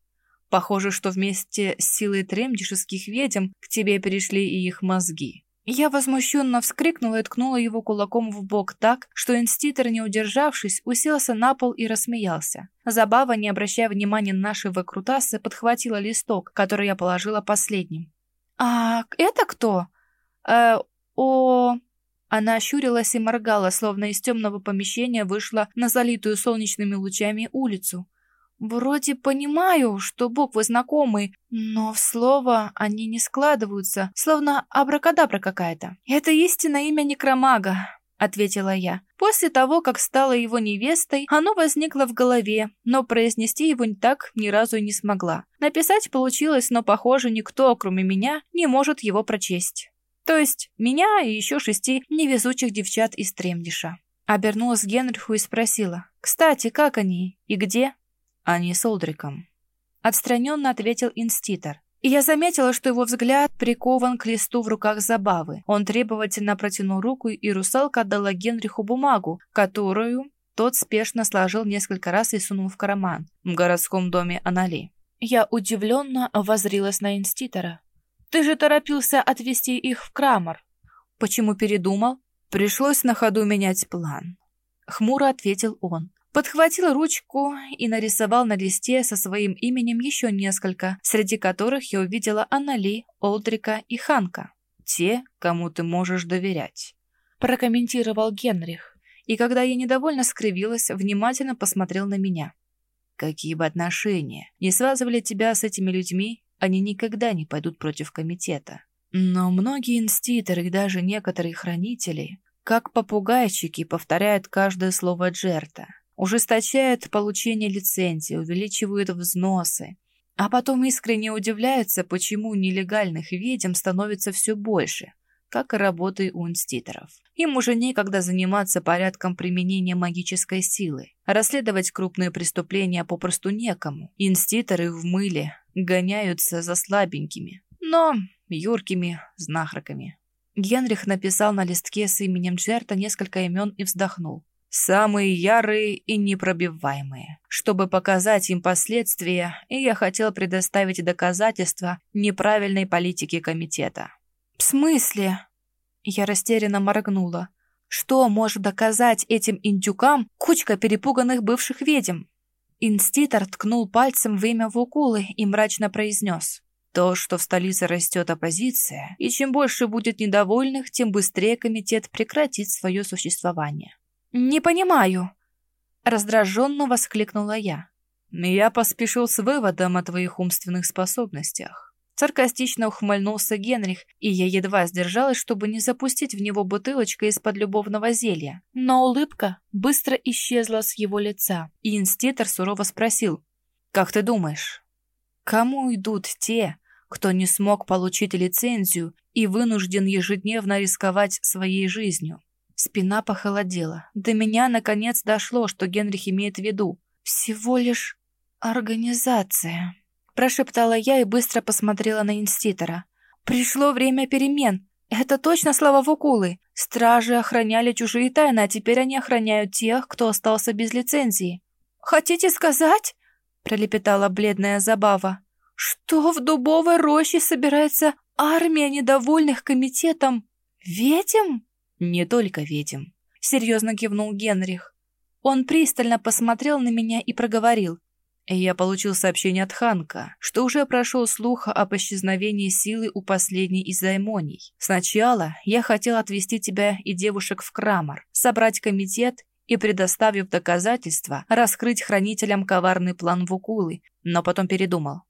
Похоже, что вместе с силой тремдишеских ведьм к тебе перешли и их мозги. Я возмущенно вскрикнула и ткнула его кулаком в бок так, что инститор, не удержавшись, уселся на пол и рассмеялся. Забава, не обращая внимания на наши выкрутасы, подхватила листок, который я положила последним. «А это кто?» «Э, о...» Она ощурилась и моргала, словно из темного помещения вышла на залитую солнечными лучами улицу. Вроде понимаю, что буквы знакомы, но в слово они не складываются, словно абракадабра какая-то. Это истинное имя некромага, ответила я. После того, как стала его невестой, оно возникло в голове, но произнести его так ни разу и не смогла. Написать получилось, но, похоже, никто, кроме меня, не может его прочесть. То есть меня и еще шести невезучих девчат из Тремдиша. Обернулась к Генриху и спросила, «Кстати, как они и где?» А не с Олдриком. Отстраненно ответил инститор. И я заметила, что его взгляд прикован к листу в руках забавы. Он требовательно протянул руку, и русалка отдала Генриху бумагу, которую тот спешно сложил несколько раз и сунул в карман в городском доме Анали. Я удивленно возрилась на инститора. «Ты же торопился отвезти их в Крамор. Почему передумал?» «Пришлось на ходу менять план», — хмуро ответил он. Подхватил ручку и нарисовал на листе со своим именем еще несколько, среди которых я увидела Аннали, Олдрика и Ханка. «Те, кому ты можешь доверять», — прокомментировал Генрих. И когда я недовольно скривилась, внимательно посмотрел на меня. «Какие бы отношения не связывали тебя с этими людьми, они никогда не пойдут против комитета. Но многие инститоры и даже некоторые хранители, как попугайчики, повторяют каждое слово Джерта ужесточают получение лицензии, увеличивают взносы, а потом искренне удивляются, почему нелегальных ведьм становится все больше, как и работы у инститоров. Им уже некогда заниматься порядком применения магической силы. Расследовать крупные преступления попросту некому. Инститоры в мыле гоняются за слабенькими, но юркими знахарками. Генрих написал на листке с именем Джерта несколько имен и вздохнул. Самые ярые и непробиваемые. Чтобы показать им последствия, и я хотел предоставить доказательства неправильной политики комитета. «В смысле?» Я растерянно моргнула. «Что может доказать этим индюкам кучка перепуганных бывших ведьм?» Инститор ткнул пальцем в имя Вукулы и мрачно произнес. То, что в столице растет оппозиция, и чем больше будет недовольных, тем быстрее комитет прекратит свое существование. «Не понимаю», — раздраженно воскликнула я. «Я поспешил с выводом о твоих умственных способностях. Саркастично ухмыльнулся Генрих, и я едва сдержалась, чтобы не запустить в него бутылочкой из-под любовного зелья. Но улыбка быстро исчезла с его лица, и инститор сурово спросил, «Как ты думаешь, кому идут те, кто не смог получить лицензию и вынужден ежедневно рисковать своей жизнью?» Спина похолодела. До меня наконец дошло, что Генрих имеет в виду. Всего лишь организация. Прошептала я и быстро посмотрела на инститора. «Пришло время перемен. Это точно слова Вукулы. Стражи охраняли чужие тайны, а теперь они охраняют тех, кто остался без лицензии». «Хотите сказать?» — пролепетала бледная Забава. «Что в дубовой роще собирается армия недовольных комитетом? Ведьм?» «Не только ведьм», — серьезно кивнул Генрих. Он пристально посмотрел на меня и проговорил. Я получил сообщение от Ханка, что уже прошел слух об исчезновении силы у последней из займоний. Сначала я хотел отвезти тебя и девушек в Крамор, собрать комитет и, предоставив доказательства, раскрыть хранителям коварный план Вукулы, но потом передумал.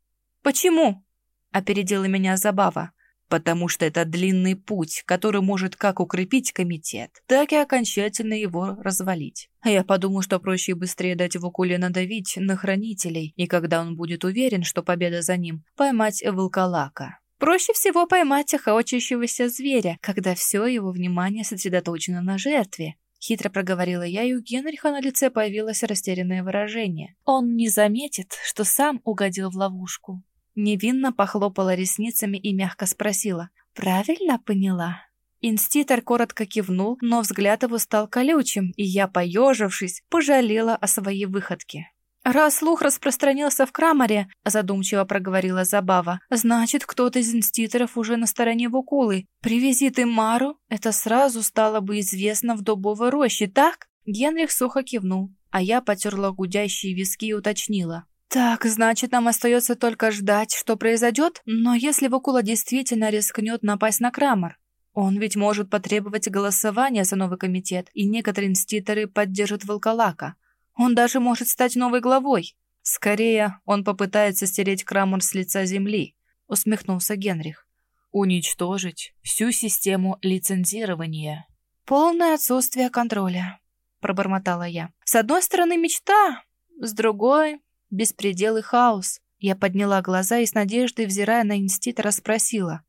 «Почему?» — опередила меня Забава потому что это длинный путь, который может как укрепить комитет, так и окончательно его развалить. Я подумал, что проще и быстрее дать его куле надавить на хранителей, и когда он будет уверен, что победа за ним, поймать волколака. Проще всего поймать охотящегося зверя, когда все его внимание сосредоточено на жертве. Хитро проговорила я, и у Генриха на лице появилось растерянное выражение. Он не заметит, что сам угодил в ловушку. Невинно похлопала ресницами и мягко спросила. «Правильно поняла?» Инститор коротко кивнул, но взгляд его стал колючим, и я, поежившись, пожалела о своей выходке. «Раз слух распространился в Краморе», — задумчиво проговорила Забава, «значит, кто-то из инститоров уже на стороне Вукулы. Привези ты Мару, это сразу стало бы известно в дубовой роще, так?» Генрих сухо кивнул, а я потерла гудящие виски и уточнила. Так, значит, нам остается только ждать, что произойдет, но если Вакула действительно рискнет напасть на Крамер, он ведь может потребовать голосования за новый комитет, и некоторые инститоры поддержат Волколака. Он даже может стать новой главой. Скорее, он попытается стереть Крамер с лица земли, усмехнулся Генрих. Уничтожить всю систему лицензирования. Полное отсутствие контроля, пробормотала я. С одной стороны мечта, с другой беспредел и хаос. Я подняла глаза и с надеждой, взирая на инститора, спросила.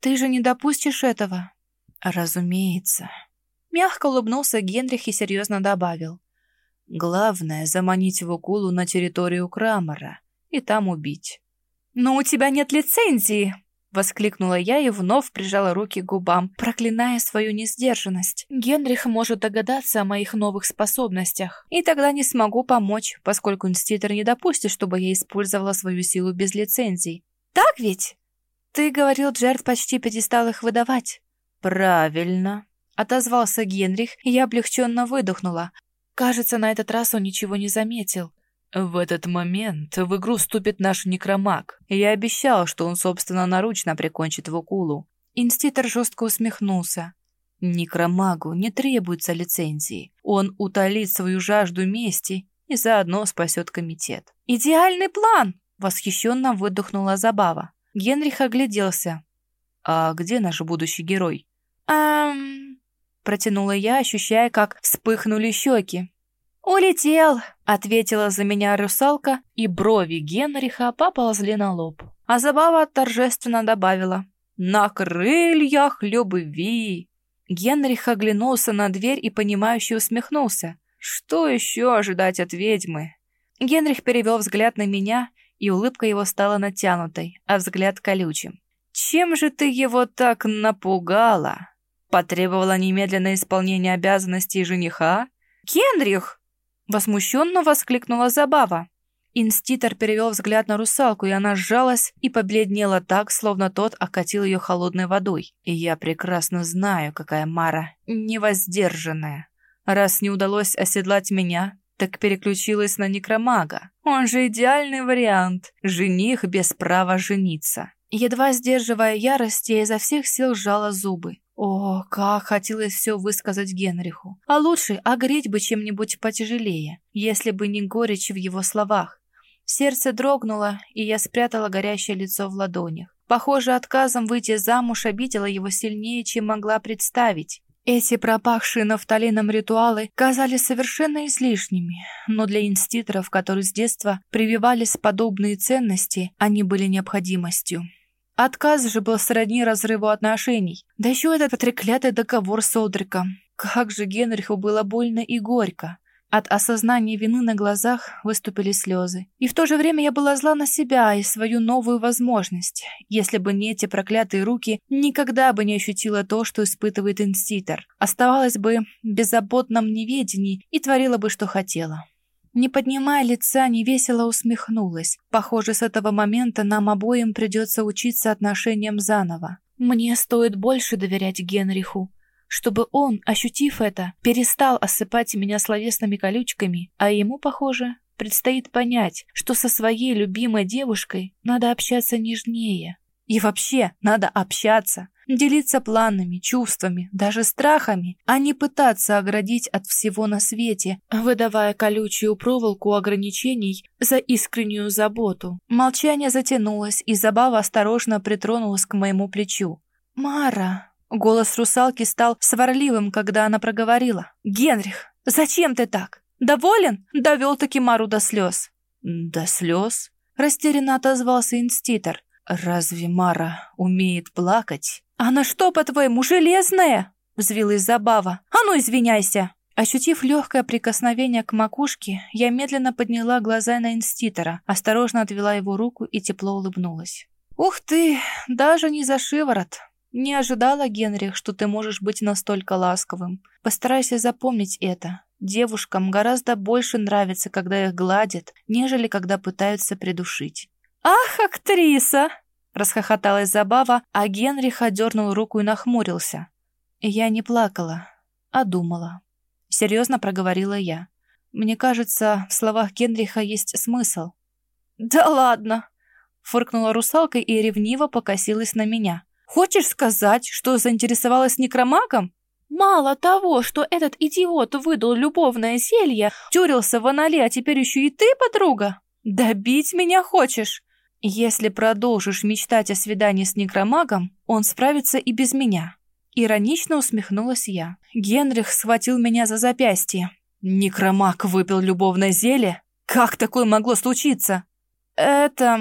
«Ты же не допустишь этого?» «Разумеется». Мягко улыбнулся Генрих и серьезно добавил. «Главное — заманить Вукулу на территорию Крамора и там убить». «Но у тебя нет лицензии!» Воскликнула я и вновь прижала руки к губам, проклиная свою несдержанность. Генрих может догадаться о моих новых способностях, и тогда не смогу помочь, поскольку инститор не допустит, чтобы я использовала свою силу без лицензий. Так ведь? Ты говорил, Джерд почти перестал их выдавать. Правильно. Отозвался Генрих, и я облегченно выдохнула. Кажется, на этот раз он ничего не заметил. В этот момент в игру вступит наш некромаг. Я обещал, что он собственно наручно прикончит Вукулу. Инститор жестко усмехнулся. Некромагу не требуется лицензии. Он утолит свою жажду мести и заодно спасет комитет. «Идеальный план!» — восхищенно выдохнула Забава. Генрих огляделся. «А где наш будущий герой?» «Эм...» — протянула я, ощущая, как вспыхнули щеки. «Улетел!» — ответила за меня русалка, и брови Генриха поползли на лоб. А Забава торжественно добавила «На крыльях любви!» Генрих оглянулся на дверь и понимающе усмехнулся. «Что еще ожидать от ведьмы?» Генрих перевел взгляд на меня, и улыбка его стала натянутой, а взгляд колючим. «Чем же ты его так напугала?» Потребовала немедленное исполнение обязанностей жениха? «Генрих!» Возмущенно воскликнула Забава. Инститор перевел взгляд на русалку, и она сжалась и побледнела так, словно тот окатил ее холодной водой. И я прекрасно знаю, какая Мара невоздержанная. Раз не удалось оседлать меня, так переключилась на некромага. Он же идеальный вариант. Жених без права жениться. Едва сдерживая ярость, я изо всех сил сжала зубы. О, как хотелось все высказать Генриху. А лучше огреть бы чем-нибудь потяжелее, если бы не горечь в его словах. Сердце дрогнуло, и я спрятала горящее лицо в ладонях. Похоже, отказом выйти замуж обидела его сильнее, чем могла представить. Эти пропахшие нафталином ритуалы казались совершенно излишними, но для инститоров, которые с детства прививались подобные ценности, они были необходимостью. Отказ же был сродни разрыву отношений. Да еще этот треклятый договор с Олдриком. Как же Генриху было больно и горько. От осознания вины на глазах выступили слезы. И в то же время я была зла на себя и свою новую возможность. Если бы не эти проклятые руки, никогда бы не ощутила то, что испытывает инститор. Оставалась бы в беззаботном неведении и творила бы, что хотела. Не поднимая лица, невесело усмехнулась. Похоже, с этого момента нам обоим придется учиться отношениям заново. Мне стоит больше доверять Генриху, чтобы он, ощутив это, перестал осыпать меня словесными колючками, а ему, похоже, предстоит понять, что со своей любимой девушкой надо общаться нежнее. И вообще, надо общаться, делиться планами, чувствами, даже страхами, а не пытаться оградить от всего на свете, выдавая колючую проволоку ограничений за искреннюю заботу. Молчание затянулось, и Забава осторожно притронулась к моему плечу. «Мара!» Голос русалки стал сварливым, когда она проговорила. «Генрих, зачем ты так? Доволен?» Довел-таки Мару до слез. «До слез?» Растерянно отозвался инститор. «Разве Мара умеет плакать?» «Она что, по-твоему, железная?» Взвилась Забава. «А ну, извиняйся!» Ощутив легкое прикосновение к макушке, я медленно подняла глаза на инститора, осторожно отвела его руку и тепло улыбнулась. «Ух ты, даже не за шиворот!» Не ожидала, Генрих, что ты можешь быть настолько ласковым. Постарайся запомнить это. Девушкам гораздо больше нравится, когда их гладят, нежели когда пытаются придушить. «Ах, актриса!» — расхохоталась Забава, а Генрих отдернул руку и нахмурился. Я не плакала, а думала. Серьезно проговорила я. Мне кажется, в словах Генриха есть смысл. «Да ладно!» — фыркнула русалка и ревниво покосилась на меня. Хочешь сказать, что заинтересовалась некромагом? Мало того, что этот идиот выдал любовное зелье, тюрился в анале, а теперь еще и ты, подруга? Добить меня хочешь? Если продолжишь мечтать о свидании с некромагом, он справится и без меня. Иронично усмехнулась я. Генрих схватил меня за запястье. Некромаг выпил любовное зелье? Как такое могло случиться? Это...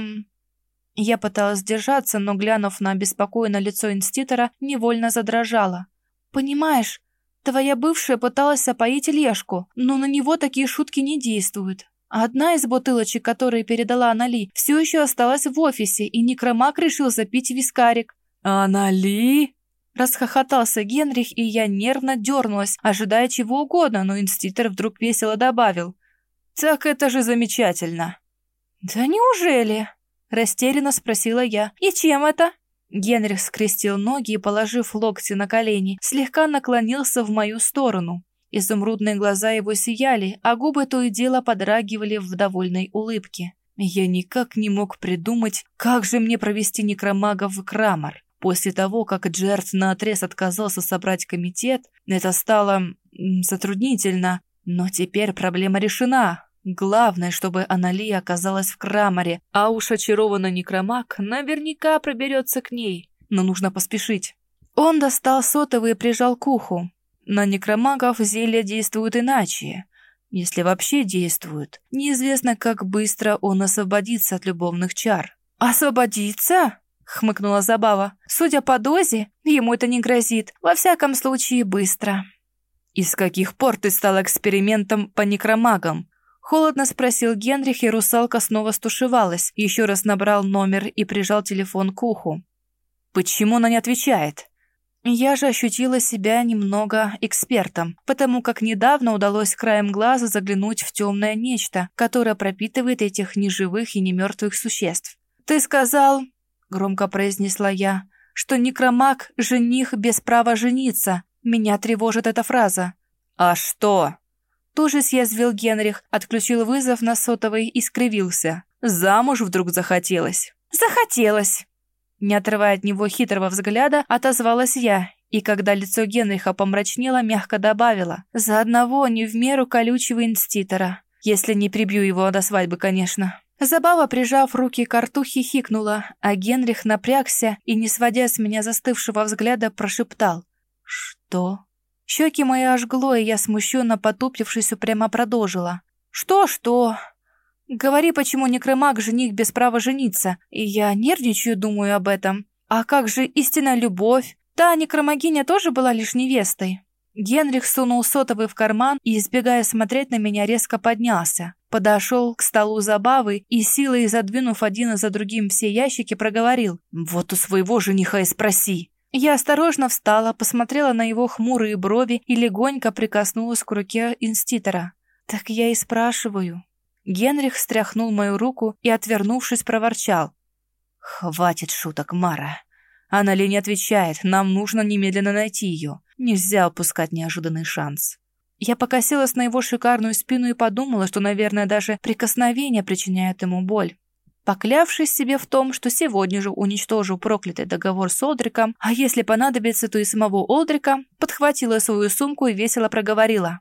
Я пыталась держаться, но, глянув на обеспокоенное лицо инститора, невольно задрожала. «Понимаешь, твоя бывшая пыталась опоить Лешку, но на него такие шутки не действуют. Одна из бутылочек, которые передала Анали, все еще осталась в офисе, и некромак решил запить вискарик». «Анали?» Расхохотался Генрих, и я нервно дернулась, ожидая чего угодно, но инститор вдруг весело добавил. «Так это же замечательно!» «Да неужели?» Растерянно спросила я. «И чем это?» Генрих скрестил ноги и, положив локти на колени, слегка наклонился в мою сторону. Изумрудные глаза его сияли, а губы то и дело подрагивали в довольной улыбке. Я никак не мог придумать, как же мне провести некромага в Крамор. После того, как Джерт наотрез отказался собрать комитет, это стало затруднительно. Но теперь проблема решена. Главное, чтобы Аналия оказалась в Краморе, а уж очарованный некромаг наверняка проберется к ней. Но нужно поспешить. Он достал сотовый и прижал к уху. На некромагов зелья действуют иначе. Если вообще действуют. Неизвестно, как быстро он освободится от любовных чар. «Освободиться?» — хмыкнула Забава. «Судя по дозе, ему это не грозит. Во всяком случае, быстро». «И с каких пор ты стал экспериментом по некромагам?» Холодно спросил Генрих, и русалка снова стушевалась, еще раз набрал номер и прижал телефон к уху. «Почему она не отвечает?» Я же ощутила себя немного экспертом, потому как недавно удалось краем глаза заглянуть в темное нечто, которое пропитывает этих неживых и немертвых существ. «Ты сказал...» — громко произнесла я, — что некромаг — жених без права жениться. Меня тревожит эта фраза. «А что?» Тоже съязвил Генрих, отключил вызов на сотовый и скривился. Замуж вдруг захотелось. Захотелось. Не отрывая от него хитрого взгляда, отозвалась я, и когда лицо Генриха помрачнело, мягко добавила «За одного не в меру колючего инститора, если не прибью его до свадьбы, конечно». Забава, прижав руки к рту, хихикнула, а Генрих напрягся и, не сводя с меня застывшего взгляда, прошептал «Что?». Щеки мои ожгло, и я, смущенно потупившись, упрямо продолжила. «Что-что? Говори, почему некромаг жених без права жениться, и я нервничаю, думаю об этом. А как же истинная любовь? Та некромагиня тоже была лишь невестой». Генрих сунул сотовый в карман и, избегая смотреть на меня, резко поднялся. Подошел к столу забавы и, силой задвинув один за другим все ящики, проговорил «Вот у своего жениха и спроси». Я осторожно встала, посмотрела на его хмурые брови и легонько прикоснулась к руке инститора. «Так я и спрашиваю». Генрих стряхнул мою руку и, отвернувшись, проворчал. «Хватит шуток, Мара. Она ли не отвечает, нам нужно немедленно найти ее. Нельзя упускать неожиданный шанс». Я покосилась на его шикарную спину и подумала, что, наверное, даже прикосновение причиняет ему боль. Поклявшись себе в том, что сегодня же уничтожу проклятый договор с Олдриком, а если понадобится, то и самого Олдрика, подхватила свою сумку и весело проговорила.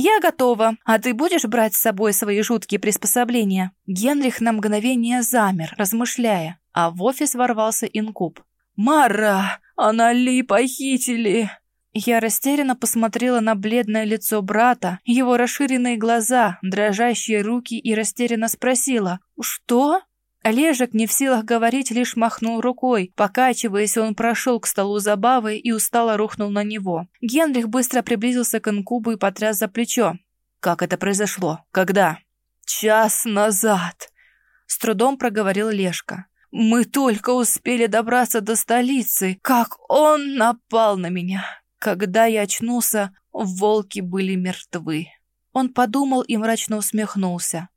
«Я готова, а ты будешь брать с собой свои жуткие приспособления?» Генрих на мгновение замер, размышляя, а в офис ворвался инкуб. «Мара, она Ли похитили!» Я растерянно посмотрела на бледное лицо брата, его расширенные глаза, дрожащие руки и растерянно спросила «Что?». Олежек не в силах говорить, лишь махнул рукой. Покачиваясь, он прошел к столу забавы и устало рухнул на него. Генрих быстро приблизился к инкубу и потряс за плечо. «Как это произошло? Когда?» «Час назад», — с трудом проговорил Лешка. «Мы только успели добраться до столицы, как он напал на меня. Когда я очнулся, волки были мертвы. Он подумал и мрачно усмехнулся.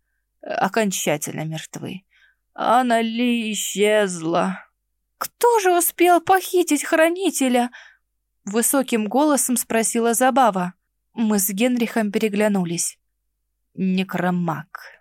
Окончательно мертвы. Она ли исчезла? Кто же успел похитить хранителя? Высоким голосом спросила Забава. Мы с Генрихом переглянулись. Некромаг.